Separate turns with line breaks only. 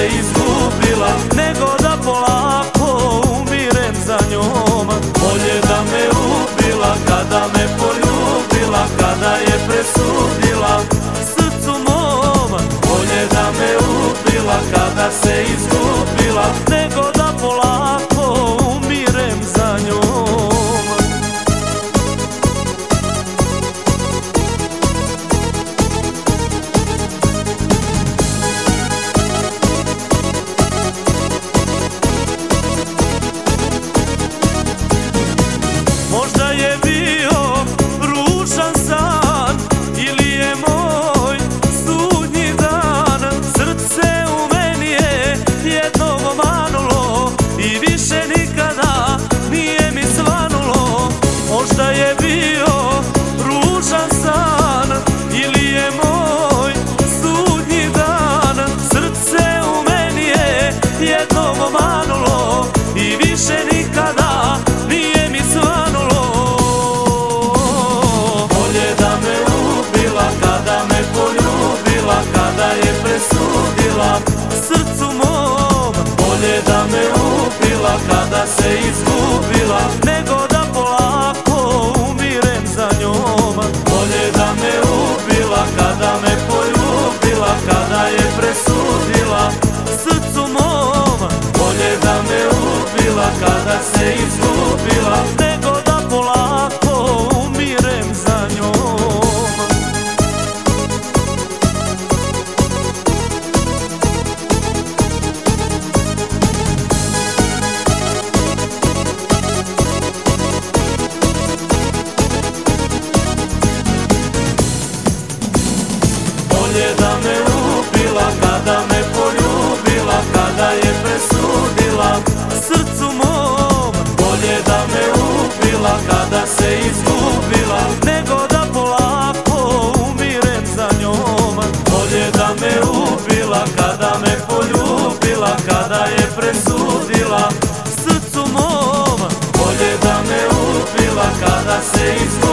é isso. kada se izgubila. da me upila Kada me poljubila, kada je presudila. Srcu mom. Bolje da me upila kada se izgubila. Nego da polako umirem za njom. Bolje da me upila kada me poljubila Kada je presudila. Srcu mom. Bolje da me upila kada se izgubila.